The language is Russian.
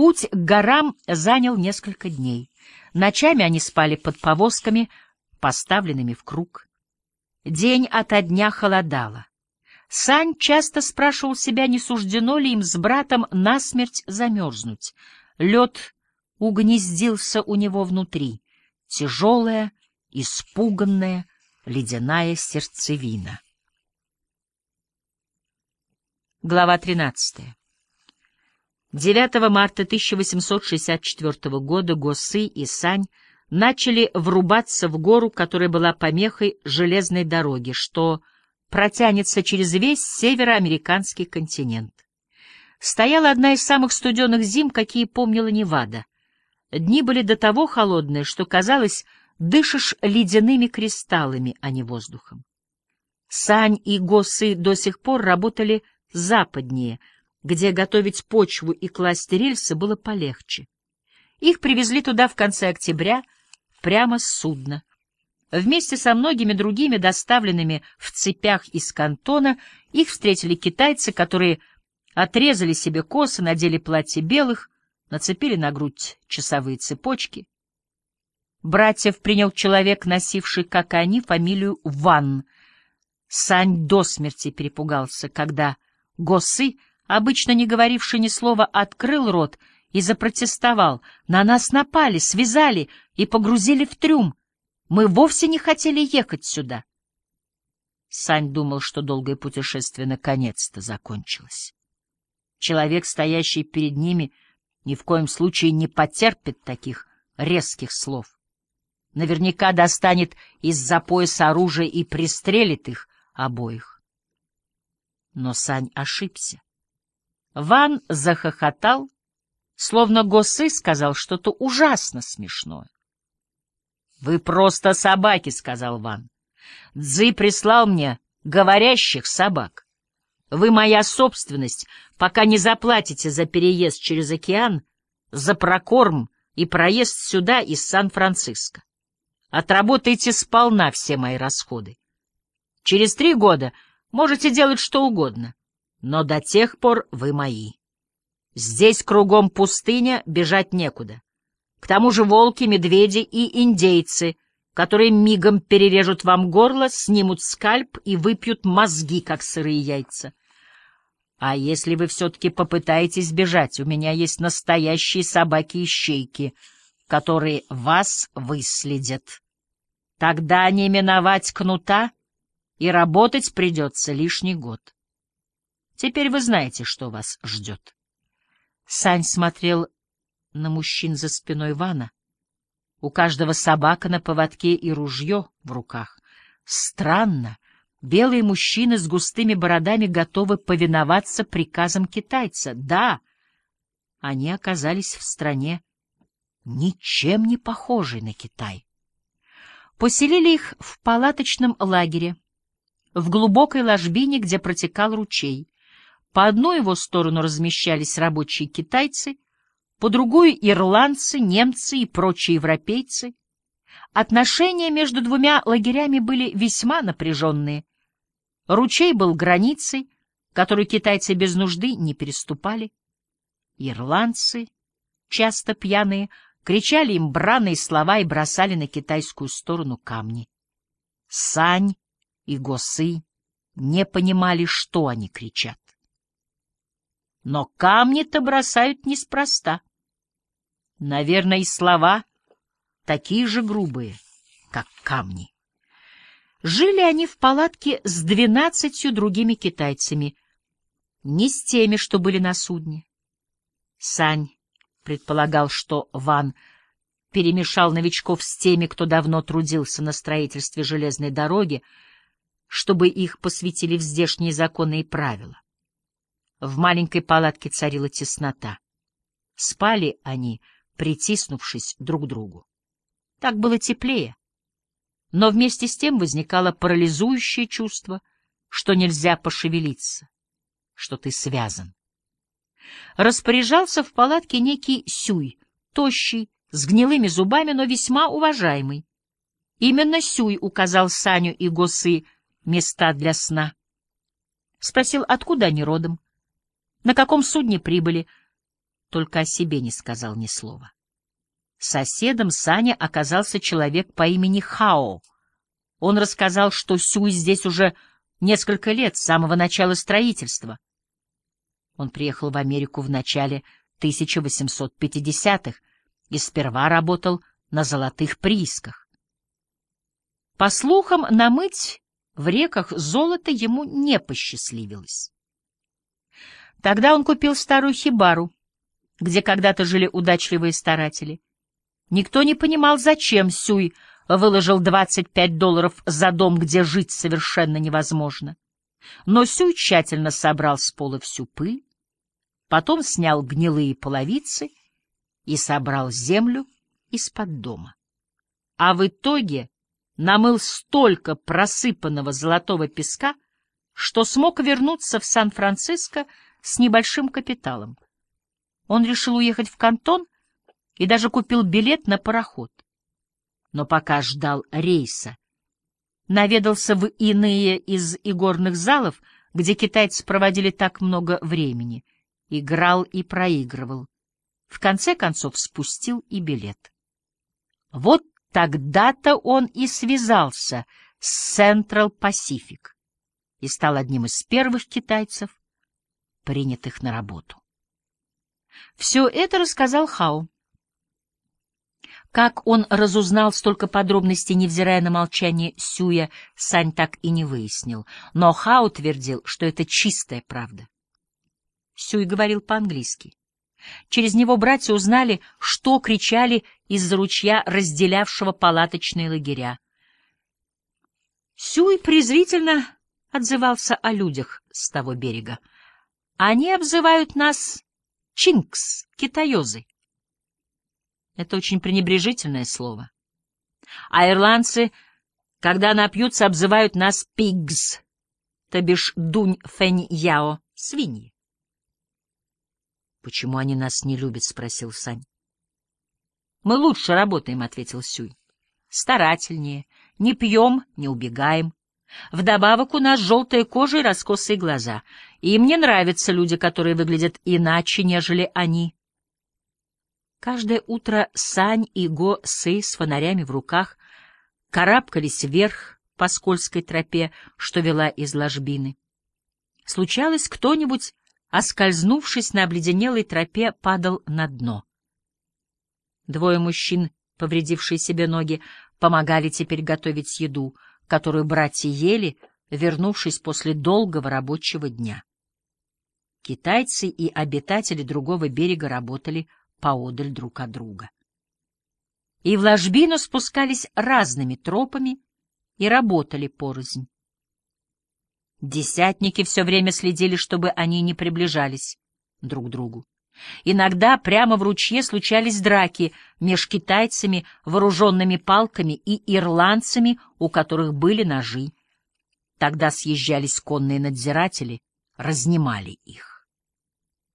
Путь к горам занял несколько дней. Ночами они спали под повозками, поставленными в круг. День ото дня холодало. Сань часто спрашивал себя, не суждено ли им с братом насмерть замерзнуть. Лед угнездился у него внутри, тяжелая, испуганная, ледяная сердцевина. Глава 13. 9 марта 1864 года Госы и Сань начали врубаться в гору, которая была помехой железной дороги, что протянется через весь североамериканский континент. Стояла одна из самых студенных зим, какие помнила Невада. Дни были до того холодные, что, казалось, дышишь ледяными кристаллами, а не воздухом. Сань и Госы до сих пор работали западнее, где готовить почву и класть рельсы было полегче. Их привезли туда в конце октября, прямо с судна. Вместе со многими другими доставленными в цепях из кантона их встретили китайцы, которые отрезали себе косы, надели платья белых, нацепили на грудь часовые цепочки. Братьев принял человек, носивший, как и они, фамилию Ван. Сань до смерти перепугался, когда Госы, обычно не говоривший ни слова, открыл рот и запротестовал. «На нас напали, связали и погрузили в трюм. Мы вовсе не хотели ехать сюда». Сань думал, что долгое путешествие наконец-то закончилось. Человек, стоящий перед ними, ни в коем случае не потерпит таких резких слов. Наверняка достанет из-за пояса оружие и пристрелит их обоих. Но Сань ошибся. Ван захохотал, словно Госы сказал что-то ужасно смешное. — Вы просто собаки, — сказал Ван. — Цзы прислал мне говорящих собак. Вы моя собственность, пока не заплатите за переезд через океан, за прокорм и проезд сюда из Сан-Франциско. Отработайте сполна все мои расходы. Через три года можете делать что угодно, но до тех пор вы мои. Здесь кругом пустыня, бежать некуда. К тому же волки, медведи и индейцы, которые мигом перережут вам горло, снимут скальп и выпьют мозги, как сырые яйца. А если вы все-таки попытаетесь бежать, у меня есть настоящие собаки-ищейки, которые вас выследят. Тогда не миновать кнута, и работать придется лишний год. Теперь вы знаете, что вас ждет. Сань смотрел на мужчин за спиной Вана. У каждого собака на поводке и ружье в руках. Странно, Белые мужчины с густыми бородами готовы повиноваться приказам китайца. Да, они оказались в стране, ничем не похожей на Китай. Поселили их в палаточном лагере, в глубокой ложбине, где протекал ручей. По одну его сторону размещались рабочие китайцы, по другую — ирландцы, немцы и прочие европейцы. Отношения между двумя лагерями были весьма напряженные. Ручей был границей, которую китайцы без нужды не переступали. Ирландцы, часто пьяные, кричали им бранные слова и бросали на китайскую сторону камни. Сань и Госы не понимали, что они кричат. Но камни-то бросают неспроста. Наверное, и слова такие же грубые, как камни. Жили они в палатке с двенадцатью другими китайцами, не с теми, что были на судне. Сань предполагал, что Ван перемешал новичков с теми, кто давно трудился на строительстве железной дороги, чтобы их посвятили в здешние законы и правила. В маленькой палатке царила теснота. Спали они, притиснувшись друг к другу. Так было теплее. Но вместе с тем возникало парализующее чувство, что нельзя пошевелиться, что ты связан. Распоряжался в палатке некий Сюй, тощий, с гнилыми зубами, но весьма уважаемый. Именно Сюй указал Саню и Госы места для сна. Спросил, откуда они родом, на каком судне прибыли, только о себе не сказал ни слова. Соседом Саня оказался человек по имени Хао. Он рассказал, что Сюй здесь уже несколько лет, с самого начала строительства. Он приехал в Америку в начале 1850-х и сперва работал на золотых приисках. По слухам, намыть в реках золото ему не посчастливилось. Тогда он купил старую хибару, где когда-то жили удачливые старатели. Никто не понимал, зачем Сюй выложил 25 долларов за дом, где жить совершенно невозможно. Но Сюй тщательно собрал с пола всю пыль, потом снял гнилые половицы и собрал землю из-под дома. А в итоге намыл столько просыпанного золотого песка, что смог вернуться в Сан-Франциско с небольшим капиталом. Он решил уехать в Кантон и даже купил билет на пароход. Но пока ждал рейса, наведался в иные из игорных залов, где китайцы проводили так много времени, играл и проигрывал. В конце концов спустил и билет. Вот тогда-то он и связался с Central Pacific и стал одним из первых китайцев, принятых на работу. Все это рассказал Хау. Как он разузнал столько подробностей, невзирая на молчание Сюя, Сань так и не выяснил. Но Хау твердил, что это чистая правда. Сюй говорил по-английски. Через него братья узнали, что кричали из-за ручья, разделявшего палаточные лагеря. Сюй презрительно отзывался о людях с того берега. Они обзывают нас чинкс, китаёзы. Это очень пренебрежительное слово. А ирландцы, когда напьются, обзывают нас пигс, то бишь дунь фэнь яо, свиньи. — Почему они нас не любят? — спросил Сань. — Мы лучше работаем, — ответил Сюй. — Старательнее. Не пьем, не убегаем. Вдобавок у нас желтая кожа и раскосые глаза. И мне нравятся люди, которые выглядят иначе, нежели они. Каждое утро Сань и Го Сы с фонарями в руках карабкались вверх по скользкой тропе, что вела из ложбины. Случалось, кто-нибудь оскользнувшись на обледенелой тропе, падал на дно. Двое мужчин, повредившие себе ноги, помогали теперь готовить еду, которую братья ели, вернувшись после долгого рабочего дня. Китайцы и обитатели другого берега работали поодаль друг от друга. И в ложбину спускались разными тропами и работали порознь. Десятники все время следили, чтобы они не приближались друг к другу. Иногда прямо в ручье случались драки меж китайцами, вооруженными палками, и ирландцами, у которых были ножи. Тогда съезжались конные надзиратели, разнимали их.